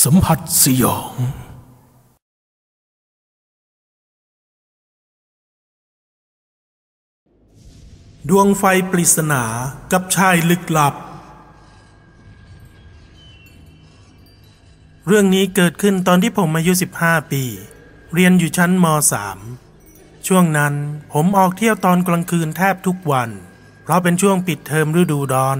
สัมผัสสยอง ดวงไฟปริศนากับชายลึกลับ เรื่องนี้เกิดขึ้นตอนที่ผมอายุ 15 ปี เรียนอยู่ชั้นม .3 ช่วงนั้นผมออกเที่ยวตอนกลางคืนแทบทุกวัน เพราะเป็นช่วงปิดเทอมฤดูร้อน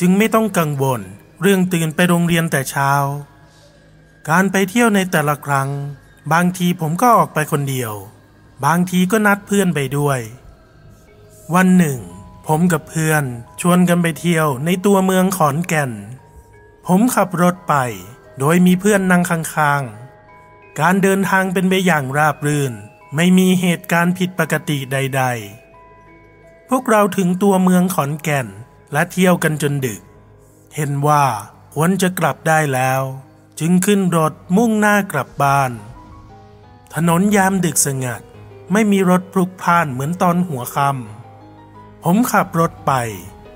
จึงไม่ต้องกังวล เรื่องตื่นไปโรงเรียนแต่เช้า การไปเที่ยวในแต่ละครั้ง บางทีผมก็ออกไปคนเดียว บางทีก็นัดเพื่อนไปด้วย วันหนึ่ง ผมกับเพื่อนชวนกันไปเที่ยวในตัวเมืองขอนแก่น ผมขับรถไป โดยมีเพื่อนนั่งข้างๆ การเดินทางเป็นไปอย่างราบรื่น ไม่มีเหตุการณ์ผิดปกติใด ๆ พวกเราถึงตัวเมืองขอนแก่นและเที่ยวกันจนดึก เห็นว่าควรจะกลับได้แล้ว จึงขึ้นรถมุ่งหน้ากลับบ้าน ถนนยามดึกสงัด ไม่มีรถพลุกพล่านเหมือนตอนหัวค่ำผมขับรถไป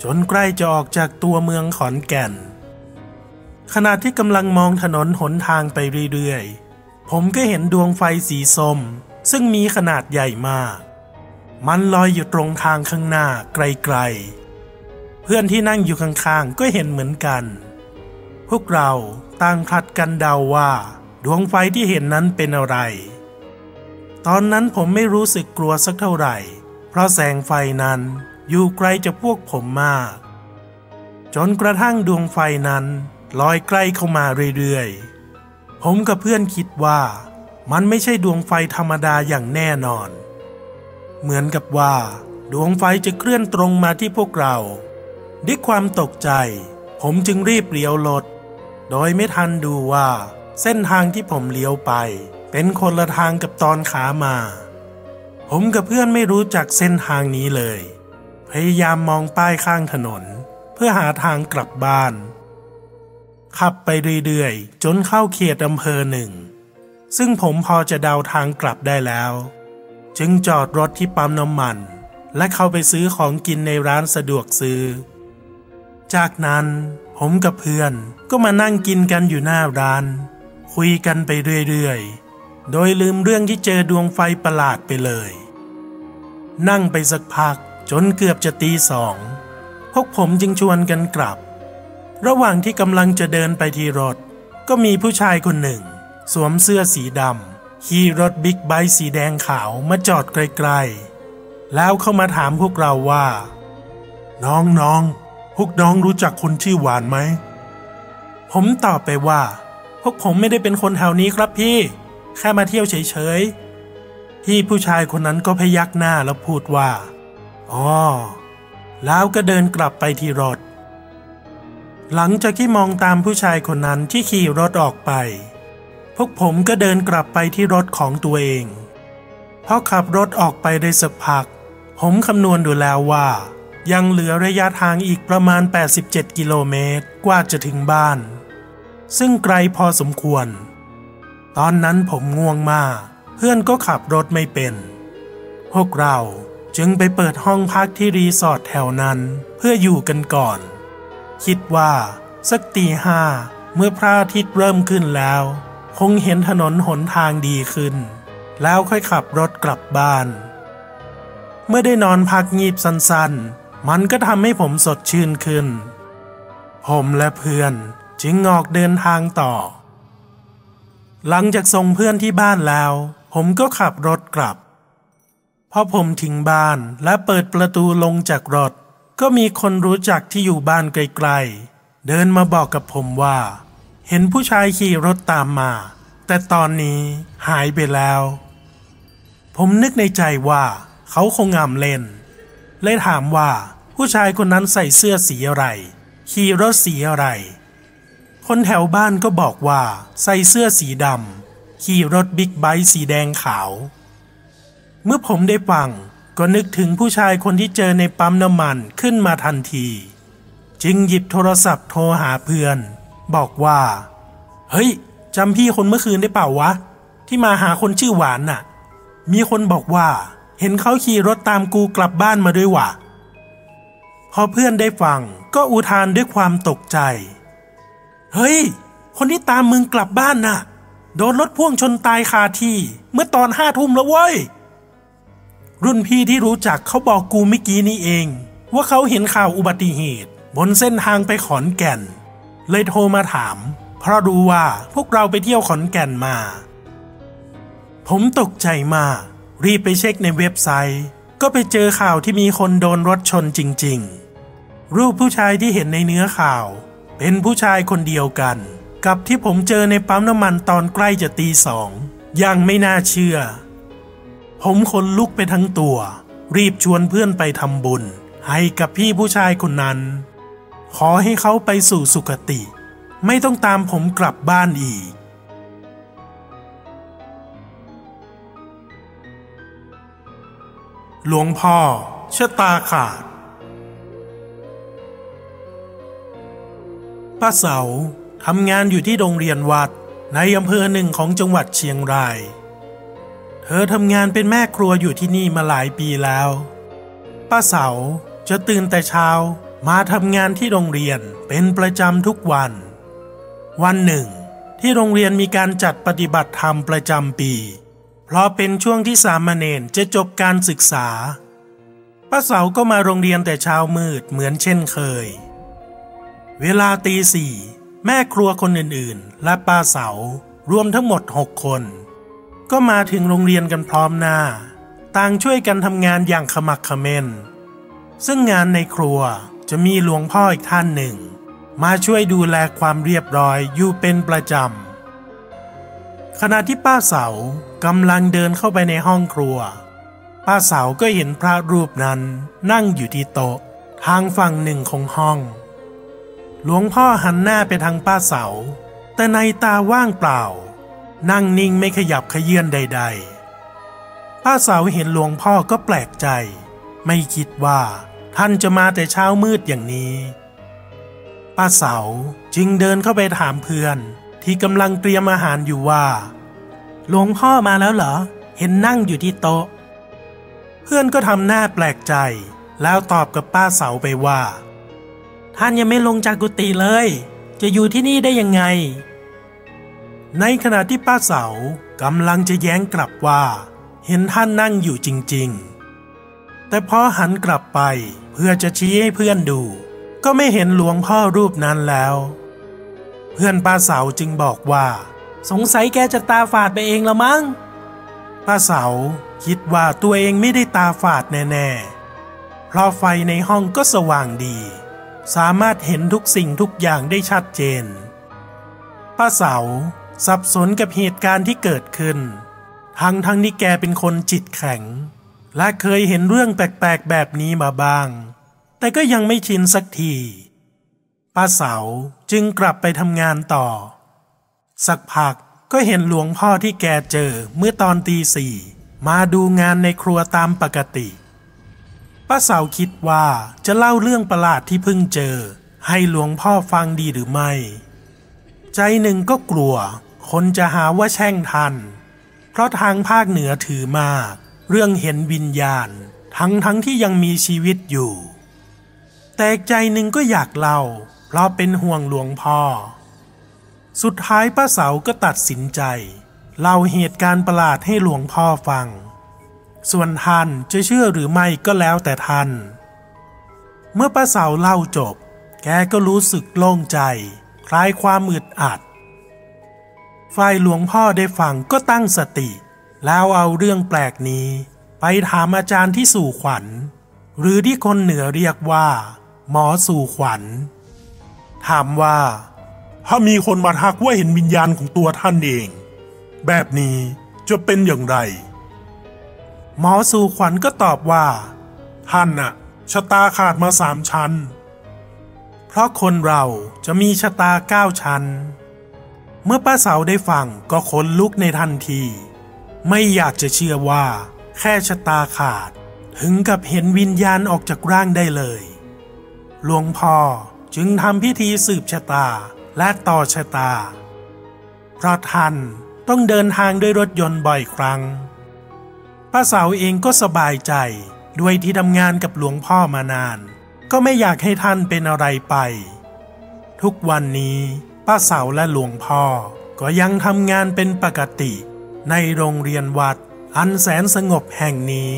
จนใกล้จะออกจากตัวเมืองขอนแก่น ขณะที่กำลังมองถนนหนทางไปเรื่อยๆ ผมก็เห็นดวงไฟสีส้ม ซึ่งมีขนาดใหญ่มาก มันลอยอยู่ตรงทางข้างหน้าไกลๆ เพื่อนที่นั่งอยู่ข้างๆ ก็เห็นเหมือนกัน พวกเราต่างพลัดกันเดาว่า ดวงไฟที่เห็นนั้นเป็นอะไร ตอนนั้นผมไม่รู้สึกกลัวสักเท่าไหร่ เพราะแสงไฟนั้นอยู่ไกลจากพวกผมมาก จนกระทั่งดวงไฟนั้นลอยใกล้เข้ามาเรื่อยๆ ผมกับเพื่อนคิดว่า มันไม่ใช่ดวงไฟธรรมดาอย่างแน่นอน เหมือนกับว่า ดวงไฟจะเคลื่อนตรงมาที่พวกเรา ด้วยความตกใจ ผมจึงรีบเลี้ยวรถ โดยไม่ทันดูว่า เส้นทางที่ผมเลี้ยวไป เป็นคนละทางกับตอนขามา ผมกับเพื่อนไม่รู้จักเส้นทางนี้เลย พยายามมองป้ายข้างถนน เพื่อหาทางกลับบ้าน ขับไปเรื่อยๆ จนเข้าเขตอำเภอหนึ่ง ซึ่งผมพอจะเดาทางกลับได้แล้ว จึงจอดรถที่ปั๊มน้ำมัน และเข้าไปซื้อของกินในร้านสะดวกซื้อ จากนั้น ผมกับเพื่อนก็มานั่งกินกันอยู่หน้าร้าน คุยกันไปเรื่อยๆ โดยลืมเรื่องที่เจอดวงไฟประหลาดไปเลย นั่งไปสักพักจนเกือบจะตีสองพวกผมจึงชวนกันกลับ ระหว่างที่กำลังจะเดินไปที่รถ ก็มีผู้ชายคนหนึ่ง สวมเสื้อสีดำขี่รถบิ๊กไบค์สีแดงขาวมาจอดไกลๆ แล้วเข้ามาถามพวกเราว่า น้องๆ พวกน้องรู้จักคนชื่อหวานไหม ผมตอบไปว่า พวกผมไม่ได้เป็นคนแถวนี้ครับพี่ แค่มาเที่ยวเฉยๆ พี่ผู้ชายคนนั้นก็พยักหน้าแล้วพูดว่า อ๋อ แล้วก็เดินกลับไปที่รถ หลังจากที่มองตามผู้ชายคนนั้นที่ขี่รถออกไป พวกผมก็เดินกลับไปที่รถของตัวเองพอขับรถออกไปได้สักพัก ผมคำนวณดูแล้วว่า ยังเหลือระยะทางอีกประมาณ 87 กิโลเมตร กว่าจะถึงบ้าน ซึ่งไกลพอสมควร ตอนนั้นผมง่วงมาก เพื่อนก็ขับรถไม่เป็น พวกเราจึงไปเปิดห้องพักที่รีสอร์ทแถวนั้นเพื่ออยู่กันก่อน คิดว่า สักตีห้าเมื่อพระอาทิตย์เริ่มขึ้นแล้ว คงเห็นถนนหนทางดีขึ้น แล้วค่อยขับรถกลับบ้าน เมื่อได้นอนพักงีบสั้นๆ มันก็ทำให้ผมสดชื่นขึ้น ผมและเพื่อนจึงออกเดินทางต่อ หลังจากส่งเพื่อนที่บ้านแล้ว ผมก็ขับรถกลับ พอผมถึงบ้านและเปิดประตูลงจากรถ ก็มีคนรู้จักที่อยู่บ้านไกลๆ เดินมาบอกกับผมว่า เห็นผู้ชายขี่รถตามมา แต่ตอนนี้หายไปแล้ว ผมนึกในใจว่า เขาคงงามเล่นเลยถามว่า ผู้ชายคนนั้นใส่เสื้อสีอะไร ขี่รถสีอะไร คนแถวบ้านก็บอกว่า ใส่เสื้อสีดำขี่รถบิ๊กไบค์สีแดงขาว เมื่อผมได้ฟังก็นึกถึงผู้ชายคนที่เจอในปั๊มน้ำมันขึ้นมาทันที จึงหยิบโทรศัพท์โทรหาเพื่อน บอกว่า เฮ้ยจำพี่คนเมื่อคืนได้เปล่าวะ ที่มาหาคนชื่อหวานน่ะ มีคนบอกว่า เห็นเขาขี่รถตามกูกลับบ้านมาด้วยว่ะ พอเพื่อนได้ฟังก็อุทานด้วยความตกใจ เฮ้ย คนที่ตามมึงกลับบ้านน่ะ โดนรถพ่วงชนตายคาที่เมื่อตอนห้าทุ่มแล้วเว้ย รุ่นพี่ที่รู้จักเขาบอกกูเมื่อกี้นี่เอง ว่าเขาเห็นข่าวอุบัติเหตุ บนเส้นทางไปขอนแก่น เลยโทรมาถาม เพราะรู้ว่าพวกเราไปเที่ยวขอนแก่นมา ผมตกใจมากรีบไปเช็คในเว็บไซต์ ก็ไปเจอข่าวที่มีคนโดนรถชนจริง ๆ รูปผู้ชายที่เห็นในเนื้อข่าว เป็นผู้ชายคนเดียวกัน กับที่ผมเจอในปั๊มน้ำมันตอนใกล้จะตีสองยังไม่น่าเชื่อ ผมขนลุกไปทั้งตัว รีบชวนเพื่อนไปทำบุญ ให้กับพี่ผู้ชายคนนั้น ขอให้เขาไปสู่สุคติ ไม่ต้องตามผมกลับบ้านอีกหลวงพ่อชะตาขาด ป้าเสาทำงานอยู่ที่โรงเรียนวัดในอำเภอหนึ่งของจังหวัดเชียงราย เธอทำงานเป็นแม่ครัวอยู่ที่นี่มาหลายปีแล้ว ป้าเสาจะตื่นแต่เช้ามาทำงานที่โรงเรียนเป็นประจำทุกวัน วันหนึ่ง ที่โรงเรียนมีการจัดปฏิบัติธรรมประจำปี เพราะเป็นช่วงที่สามเณรจะจบการศึกษา ป้าเสาก็มาโรงเรียนแต่เช้ามืดเหมือนเช่นเคย เวลาตีสี่แม่ครัวคนอื่นๆ และป้าเสารวมทั้งหมดหกคน ก็มาถึงโรงเรียนกันพร้อมหน้า ต่างช่วยกันทำงานอย่างขมักเขม้น ซึ่งงานในครัวจะมีหลวงพ่ออีกท่านหนึ่ง มาช่วยดูแลความเรียบร้อยอยู่เป็นประจำขณะที่ป้าเสากำลังเดินเข้าไปในห้องครัว ป้าเสาก็เห็นพระรูปนั้นนั่งอยู่ที่โต๊ะ ทางฝั่งหนึ่งของห้อง หลวงพ่อหันหน้าไปทางป้าเสา แต่ในตาว่างเปล่า นั่งนิ่งไม่ขยับขยื่นใด ๆ ป้าเสาเห็นหลวงพ่อก็แปลกใจ ไม่คิดว่าท่านจะมาแต่เช้ามืดอย่างนี้ ป้าเสาจึงเดินเข้าไปถามเพื่อนที่กำลังเตรียมอาหารอยู่ว่า หลวงพ่อมาแล้วเหรอ เห็นนั่งอยู่ที่โต๊ะ เพื่อนก็ทำหน้าแปลกใจ แล้วตอบกับป้าเสาไปว่า ท่านยังไม่ลงจากกุฏิเลย จะอยู่ที่นี่ได้ยังไง ในขณะที่ป้าเสากำลังจะแย้งกลับว่า เห็นท่านนั่งอยู่จริง ๆ แต่พอหันกลับไปเพื่อจะชี้ให้เพื่อนดู ก็ไม่เห็นหลวงพ่อรูปนั้นแล้ว เพื่อนป้าเสาจึงบอกว่า สงสัยแกจะตาฝาดไปเองละมั้งป้าเสาคิดว่าตัวเองไม่ได้ตาฝาดแน่ๆ เพราะไฟในห้องก็สว่างดี สามารถเห็นทุกสิ่งทุกอย่างได้ชัดเจน ป้าเสาสับสนกับเหตุการณ์ที่เกิดขึ้น ทั้งทั้งที่แกเป็นคนจิตแข็ง และเคยเห็นเรื่องแปลกๆแบบนี้มาบ้าง แต่ก็ยังไม่ชินสักที ป้าเสาจึงกลับไปทำงานต่อ สักพักก็เห็นหลวงพ่อที่แกเจอเมื่อตอนตีสี่มาดูงานในครัวตามปกติ ป้าเสาคิดว่าจะเล่าเรื่องประหลาดที่เพิ่งเจอ ให้หลวงพ่อฟังดีหรือไม่ ใจหนึ่งก็กลัว คนจะหาว่าแช่งทัน เพราะทางภาคเหนือถือมาก เรื่องเห็นวิญญาณ ทั้งทั้งที่ยังมีชีวิตอยู่ แต่ใจหนึ่งก็อยากเล่า เพราะเป็นห่วงหลวงพ่อ สุดท้ายป้าเสาก็ตัดสินใจ เล่าเหตุการณ์ประหลาดให้หลวงพ่อฟัง ส่วนท่านจะเชื่อหรือไม่ก็แล้วแต่ท่าน เมื่อป้าเสาเล่าจบ แกก็รู้สึกโล่งใจ คลายความอึดอัด ฝ่ายหลวงพ่อได้ฟังก็ตั้งสติ แล้วเอาเรื่องแปลกนี้ ไปถามอาจารย์ที่สู่ขวัญ หรือที่คนเหนือเรียกว่า หมอสู่ขวัญ ถามว่า ถ้ามีคนมาทักว่าเห็นวิญญาณของตัวท่านเอง แบบนี้จะเป็นอย่างไร หมอสู่ขวัญก็ตอบว่า ท่านน่ะ ชะตาขาดมาสามชั้น เพราะคนเราจะมีชะตาเก้าชั้น เมื่อป้าเสาได้ฟังก็ขนลุกในทันที ไม่อยากจะเชื่อว่า แค่ชะตาขาด ถึงกับเห็นวิญญาณออกจากร่างได้เลย หลวงพ่อจึงทำพิธีสืบชะตาและต่อชะตา เพราะท่านต้องเดินทางด้วยรถยนต์บ่อยครั้ง ป้าเสาเองก็สบายใจ ด้วยที่ทำงานกับหลวงพ่อมานาน ก็ไม่อยากให้ท่านเป็นอะไรไป ทุกวันนี้ป้าเสาและหลวงพ่อ ก็ยังทำงานเป็นปกติ ในโรงเรียนวัดอันแสนสงบแห่งนี้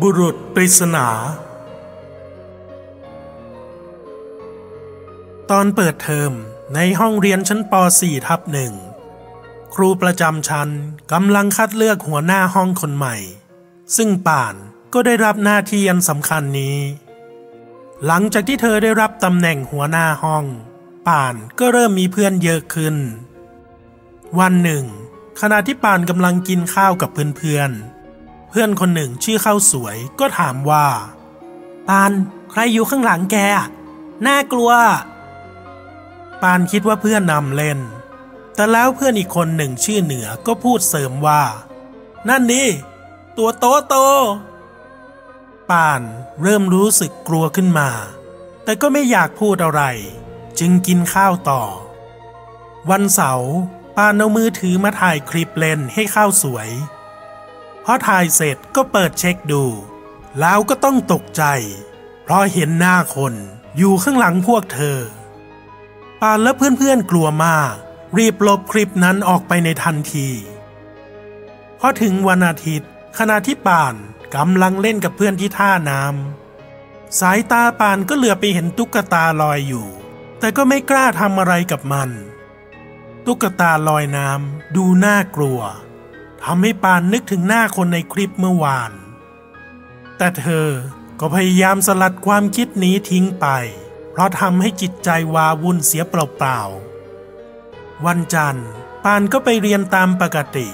บุรุษปริศนา ตอนเปิดเทอม ในห้องเรียนชั้นป .4 ทับหนึ่งครูประจำชั้นกำลังคัดเลือกหัวหน้าห้องคนใหม่ ซึ่งป่านก็ได้รับหน้าที่อันสำคัญนี้ หลังจากที่เธอได้รับตำแหน่งหัวหน้าห้อง ป่านก็เริ่มมีเพื่อนเยอะขึ้น วันหนึ่ง ขณะที่ป่านกำลังกินข้าวกับเพื่อนๆ เพื่อนคนหนึ่งชื่อข้าวสวยก็ถามว่าปาน ใครอยู่ข้างหลังแกน่ากลัว ปานคิดว่าเพื่อนนำเล่น แต่แล้วเพื่อนอีกคนหนึ่งชื่อเหนือก็พูดเสริมว่า นั่นนี่ตัวโตโตปานเริ่มรู้สึกกลัวขึ้นมา แต่ก็ไม่อยากพูดอะไร จึงกินข้าวต่อ วันเสาร์ปานเอามือถือมาถ่ายคลิปเล่นให้ข้าวสวยพอถ่ายเสร็จก็เปิดเช็คดู แล้วก็ต้องตกใจ เพราะเห็นหน้าคนอยู่ข้างหลังพวกเธอ ปานและเพื่อนๆกลัวมาก รีบลบคลิปนั้นออกไปในทันทีพอถึงวันอาทิตย์ ขณะที่ปานกำลังเล่นกับเพื่อนที่ท่าน้ำสายตาปานก็เหลือไปเห็นตุ๊กตาลอยอยู่ แต่ก็ไม่กล้าทำอะไรกับมัน ตุ๊กตาลอยน้ำดูน่ากลัวทำให้ปานนึกถึงหน้าคนในคลิปเมื่อวาน แต่เธอก็พยายามสลัดความคิดนี้ทิ้งไป เพราะทำให้จิตใจวาวุ่นเสียเปล่าๆ วันจันทร์ปานก็ไปเรียนตามปกติ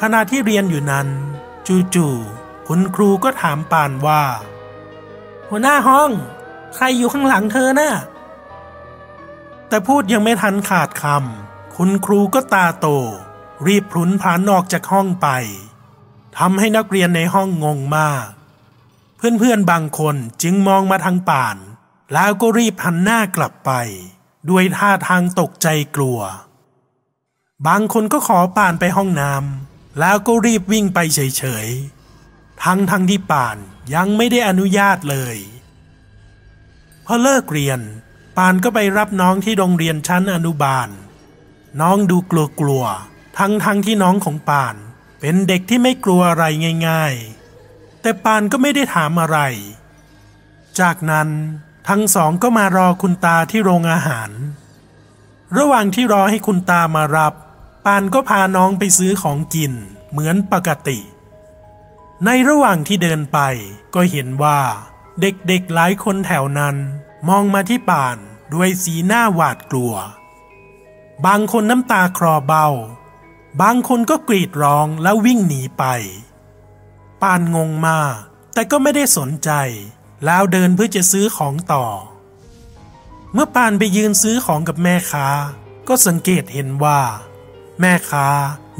ขณะที่เรียนอยู่นั้น จู่ๆคุณครูก็ถามปานว่า หัวหน้าห้อง ใครอยู่ข้างหลังเธอน่ะแต่พูดยังไม่ทันขาดคำคุณครูก็ตาโต รีบพลุนพลันออกจากห้องไปทำให้นักเรียนในห้องงงมาก เพื่อนๆบางคนจึงมองมาทางป่าน แล้วก็รีบหันหน้ากลับไป ด้วยท่าทางตกใจกลัว บางคนก็ขอป่านไปห้องน้ำแล้วก็รีบวิ่งไปเฉยๆ ทั้งทั้งที่ป่านยังไม่ได้อนุญาตเลย พอเลิกเรียนปานก็ไปรับน้องที่โรงเรียนชั้นอนุบาล น้องดูกลัวๆทั้งทั้งที่น้องของปาน เป็นเด็กที่ไม่กลัวอะไรง่าย ๆ แต่ปานก็ไม่ได้ถามอะไร จากนั้น ทั้งสองก็มารอคุณตาที่โรงอาหาร ระหว่างที่รอให้คุณตามารับ ปานก็พาน้องไปซื้อของกิน เหมือนปกติ ในระหว่างที่เดินไปก็เห็นว่า เด็กๆหลายคนแถวนั้น มองมาที่ปานด้วยสีหน้าหวาดกลัว บางคนน้ำตาคลอเบา บางคนก็กรีดร้องแล้ววิ่งหนีไป ปานงงมากแต่ก็ไม่ได้สนใจ แล้วเดินเพื่อจะซื้อของต่อ เมื่อปานไปยืนซื้อของกับแม่ค้า ก็สังเกตเห็นว่า แม่ค้า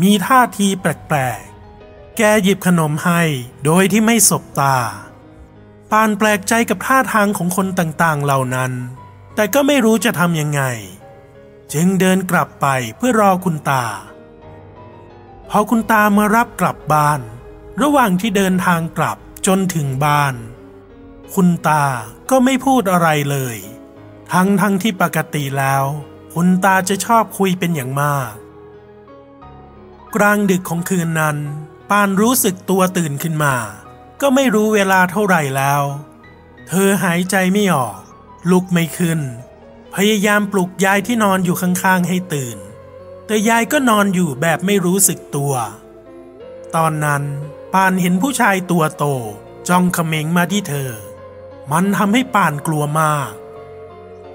มีท่าทีแปลกๆ แกหยิบขนมให้โดยที่ไม่สบตา ปานแปลกใจกับท่าทางของคนต่างๆเหล่านั้น แต่ก็ไม่รู้จะทำยังไง จึงเดินกลับไปเพื่อรอคุณตา พอคุณตามารับกลับบ้าน ระหว่างที่เดินทางกลับจนถึงบ้าน คุณตาก็ไม่พูดอะไรเลย ทั้งทั้งที่ปกติแล้ว คุณตาจะชอบคุยเป็นอย่างมาก กลางดึกของคืนนั้น ปานรู้สึกตัวตื่นขึ้นมา ก็ไม่รู้เวลาเท่าไหร่แล้ว เธอหายใจไม่ออก ลุกไม่ขึ้น พยายามปลุกยายที่นอนอยู่ข้างๆให้ตื่น แต่ยายก็นอนอยู่แบบไม่รู้สึกตัว ตอนนั้นปานเห็นผู้ชายตัวโตจ้องเขม็งมาที่เธอ มันทำให้ป่านกลัวมาก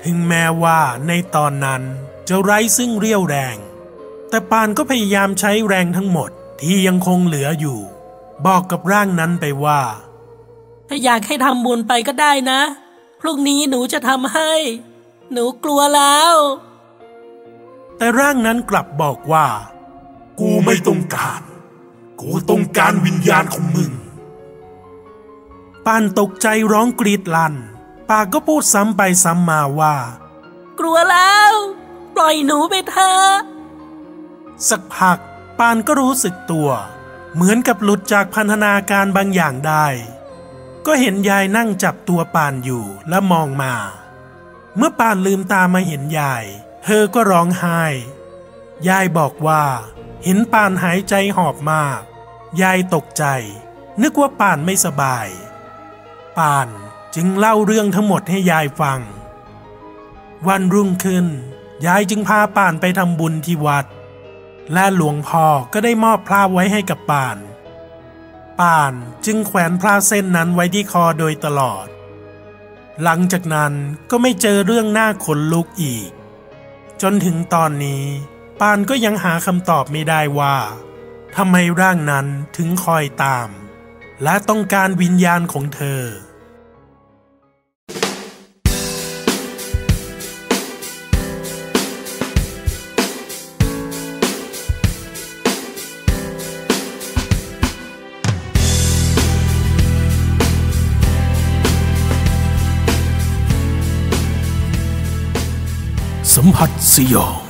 ถึงแม้ว่าในตอนนั้นจะไร้ซึ่งเรี่ยวแรง แต่ปานก็พยายามใช้แรงทั้งหมดที่ยังคงเหลืออยู่ บอกกับร่างนั้นไปว่า ถ้าอยากให้ทำบุญไปก็ได้นะ พรุ่งนี้หนูจะทำให้ หนูกลัวแล้ว แต่ร่างนั้นกลับบอกว่า กูไม่ต้องการ กูต้องการวิญญาณของมึง ปานตกใจร้องกรีดลั่น ปากก็พูดซ้ำไปซ้ำมาว่า กลัวแล้ว ปล่อยหนูไปเถอะสักพักปานก็รู้สึกตัว เหมือนกับหลุดจากพันธนาการบางอย่างได้ ก็เห็นยายนั่งจับตัวป่านอยู่และมองมา เมื่อป่านลืมตามาเห็นยาย เธอก็ร้องไห้ ยายบอกว่า เห็นป่านหายใจหอบมาก ยายตกใจ นึกว่าป่านไม่สบาย ป่านจึงเล่าเรื่องทั้งหมดให้ยายฟัง วันรุ่งขึ้น ยายจึงพาป่านไปทำบุญที่วัด และหลวงพ่อก็ได้มอบพระไว้ให้กับป่าน ป่านจึงแขวนพระเส้นนั้นไว้ที่คอโดยตลอด หลังจากนั้นก็ไม่เจอเรื่องน่าขนลุกอีก จนถึงตอนนี้ปานก็ยังหาคำตอบไม่ได้ว่าทำไมร่างนั้นถึงคอยตาม และต้องการวิญญาณของเธอ สัมผัสสยอง